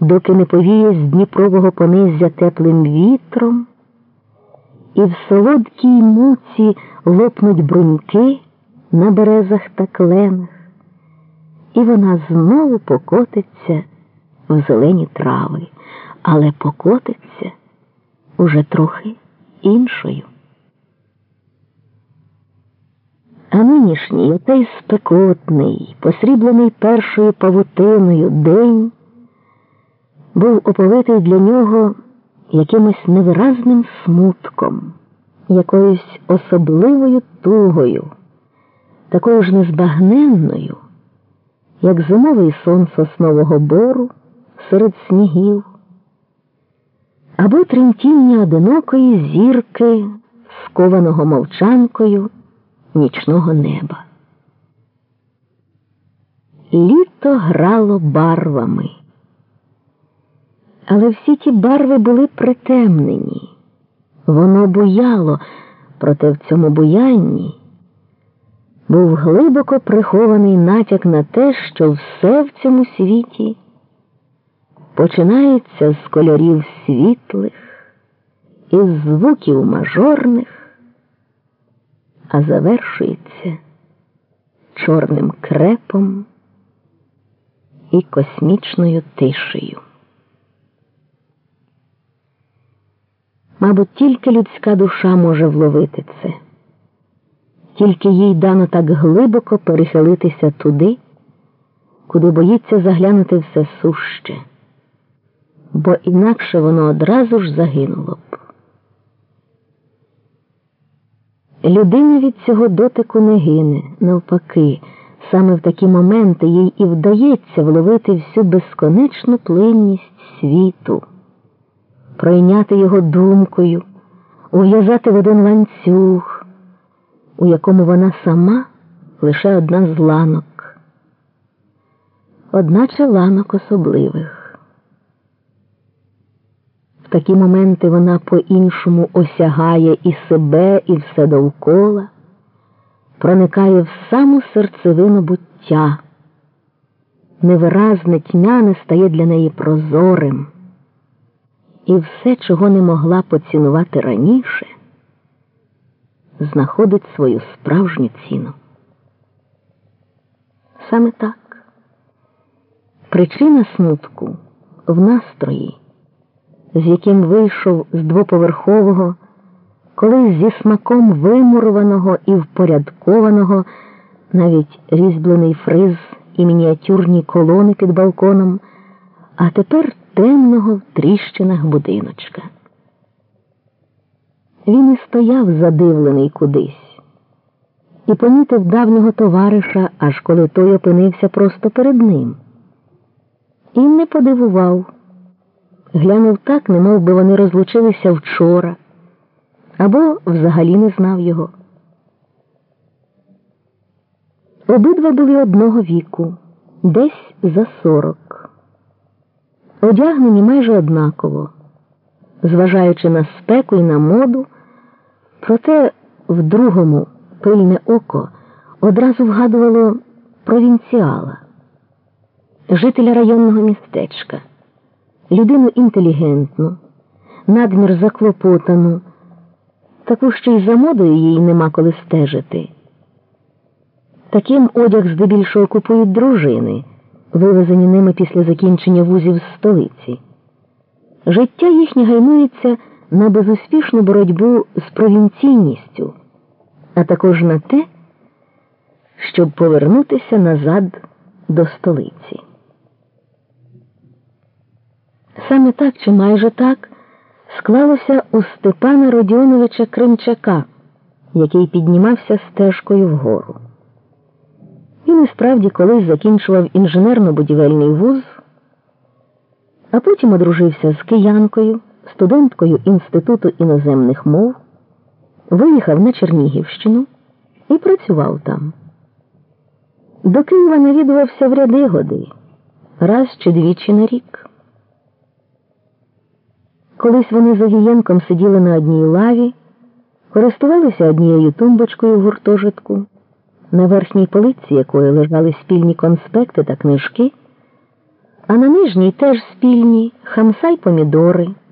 доки не повіє з Дніпрового понизя теплим вітром, і в солодкій муці лопнуть бруньки на березах та кленах, і вона знову покотиться в зелені трави, але покотиться уже трохи іншою. А нинішній отей спекотний, посріблений першою павутиною день, був оповитий для нього якимось невиразним смутком, якоюсь особливою тугою, такою ж незбагненною, як зимовий сон соснового бору серед снігів, або тремтіння одинокої зірки, скованого мовчанкою нічного неба. Літо грало барвами, але всі ті барви були притемнені. Воно буяло, проте в цьому буянні був глибоко прихований натяк на те, що все в цьому світі починається з кольорів світлих, із звуків мажорних а завершується чорним крепом і космічною тишею. Мабуть, тільки людська душа може вловити це, тільки їй дано так глибоко перехилитися туди, куди боїться заглянути все суще, бо інакше воно одразу ж загинуло б. Людина від цього дотику не гине, навпаки, саме в такі моменти їй і вдається вловити всю безконечну плинність світу, пройняти його думкою, ув'язати в один ланцюг, у якому вона сама лише одна з ланок, одначе ланок особливих. В такі моменти вона по-іншому осягає і себе, і все довкола, проникає в саму серцевину буття. Невиразне тьмяне стає для неї прозорим, і все, чого не могла поцінувати раніше, знаходить свою справжню ціну. Саме так. Причина смутку в настрої з яким вийшов з двоповерхового, колись зі смаком вимурованого і впорядкованого, навіть різьблений фриз і мініатюрні колони під балконом, а тепер темного в тріщинах будиночка. Він і стояв задивлений кудись, і помітив давнього товариша, аж коли той опинився просто перед ним. І не подивував глянув так, немов би вони розлучилися вчора, або взагалі не знав його. Обидва були одного віку, десь за сорок, одягнені майже однаково, зважаючи на спеку і на моду, проте в другому пильне око одразу вгадувало провінціала, жителя районного містечка людину інтелігентну, надмір заклопотану, таку ще й за модою їй нема коли стежити. Таким одяг здебільшого купують дружини, вивезені ними після закінчення вузів з столиці. Життя їхнє гайнується на безуспішну боротьбу з провінційністю, а також на те, щоб повернутися назад до столиці. Саме так чи майже так склалося у Степана Родіоновича Кримчака, який піднімався стежкою вгору. Він і справді колись закінчував інженерно-будівельний вуз, а потім одружився з киянкою, студенткою Інституту іноземних мов, виїхав на Чернігівщину і працював там. До Києва навідувався в ряди годи, раз чи двічі на рік. Колись вони з Огієнком сиділи на одній лаві, користувалися однією тумбочкою в гуртожитку, на верхній полиці якої лежали спільні конспекти та книжки, а на нижній теж спільні хамса й помідори.